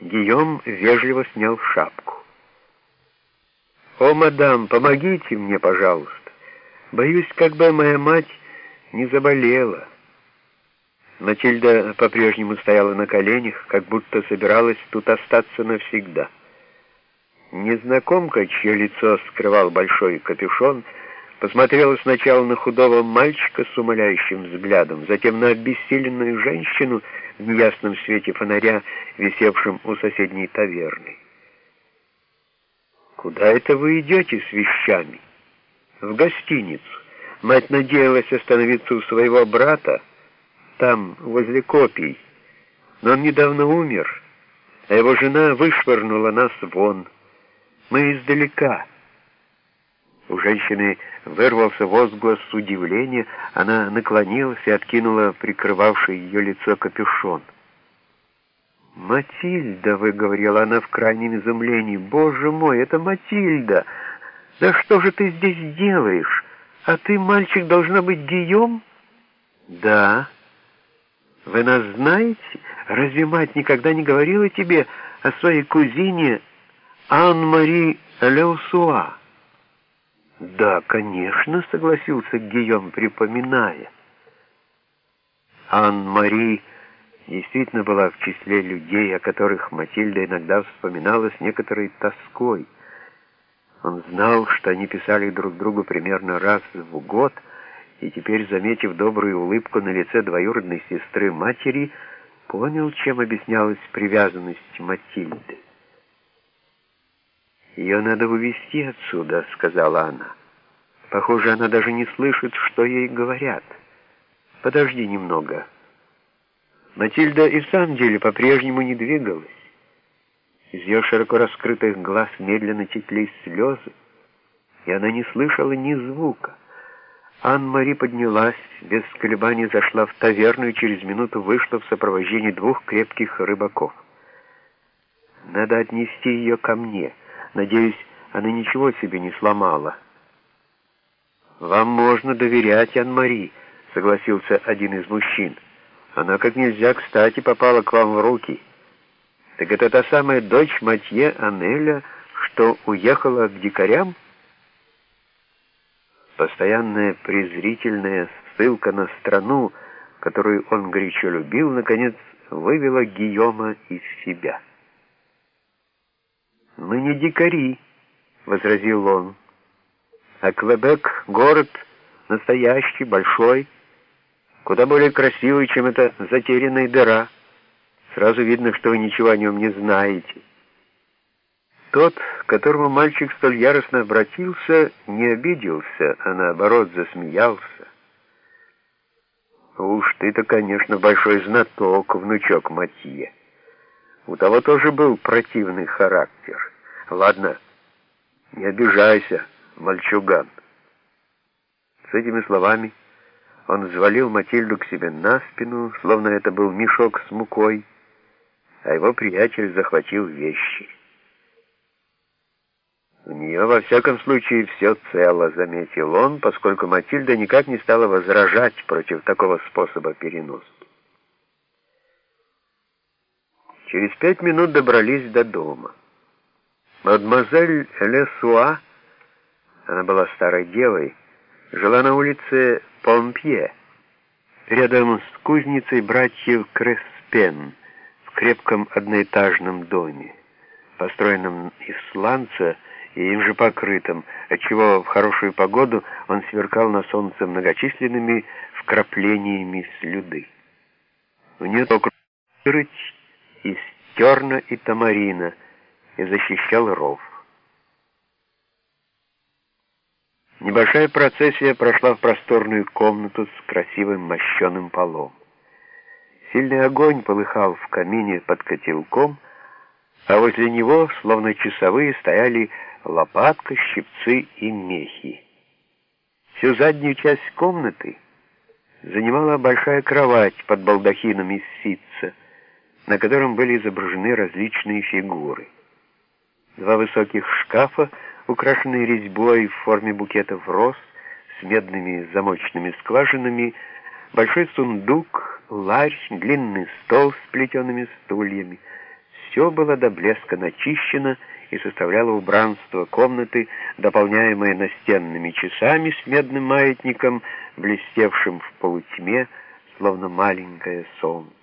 Гийом вежливо снял шапку. «О, мадам, помогите мне, пожалуйста. Боюсь, как бы моя мать не заболела». Матильда по-прежнему стояла на коленях, как будто собиралась тут остаться навсегда. Незнакомка, чье лицо скрывал большой капюшон, посмотрела сначала на худого мальчика с умоляющим взглядом, затем на обессиленную женщину в неясном свете фонаря, висевшем у соседней таверны. «Куда это вы идете с вещами?» «В гостиницу. Мать надеялась остановиться у своего брата, там, возле копий. Но он недавно умер, а его жена вышвырнула нас вон. Мы издалека». У женщины вырвался возглас удивления, она наклонилась и откинула прикрывавший ее лицо капюшон. «Матильда!» — выговорила она в крайнем изумлении. «Боже мой, это Матильда! Да что же ты здесь делаешь? А ты, мальчик, должна быть Гийом?» «Да». «Вы нас знаете? Разве мать никогда не говорила тебе о своей кузине Ан-Мари Леусуа?» «Да, конечно», — согласился Гийом, припоминая. Ан-Мари действительно была в числе людей, о которых Матильда иногда вспоминала с некоторой тоской. Он знал, что они писали друг другу примерно раз в год, и теперь, заметив добрую улыбку на лице двоюродной сестры матери, понял, чем объяснялась привязанность Матильды. «Ее надо увезти отсюда», — сказала она. «Похоже, она даже не слышит, что ей говорят. Подожди немного». Матильда и в самом деле по-прежнему не двигалась. Из ее широко раскрытых глаз медленно текли слезы, и она не слышала ни звука. Ан-Мари поднялась, без колебаний зашла в таверну и через минуту вышла в сопровождении двух крепких рыбаков. «Надо отнести ее ко мне. Надеюсь, она ничего себе не сломала». «Вам можно доверять, Ан-Мари», — согласился один из мужчин. Она как нельзя кстати попала к вам в руки. Так это та самая дочь Матье Анеля, что уехала к дикарям? Постоянная презрительная ссылка на страну, которую он горячо любил, наконец вывела Гийома из себя. «Мы не дикари», — возразил он, — «а Квебек — город настоящий, большой, куда более красивый, чем эта затерянная дыра. Сразу видно, что вы ничего о нем не знаете. Тот, к которому мальчик столь яростно обратился, не обиделся, а наоборот засмеялся. «Уж ты-то, конечно, большой знаток, внучок Матье. У того тоже был противный характер. Ладно, не обижайся, мальчуган». С этими словами он взвалил Матильду к себе на спину, словно это был мешок с мукой, а его приятель захватил вещи. «У нее, во всяком случае, все цело», — заметил он, поскольку Матильда никак не стала возражать против такого способа переноски. Через пять минут добрались до дома. Мадемуазель Лесуа, она была старой девой, жила на улице Помпье, рядом с кузницей братьев Креспен, в крепком одноэтажном доме, построенном из сланца и им же покрытым, отчего в хорошую погоду он сверкал на солнце многочисленными вкраплениями слюды. У нее только рыть из терна и тамарина и защищал ров. Небольшая процессия прошла в просторную комнату с красивым мощеным полом. Сильный огонь полыхал в камине под котелком, а возле него, словно часовые, стояли лопатка, щипцы и мехи. Всю заднюю часть комнаты занимала большая кровать под балдахином из ситца, на котором были изображены различные фигуры. Два высоких шкафа — украшенный резьбой в форме букетов роз с медными замочными скважинами, большой сундук, ларь, длинный стол с плетеными стульями. все было до блеска начищено и составляло убранство комнаты, дополняемое настенными часами с медным маятником, блестевшим в полутьме, словно маленькое солнце.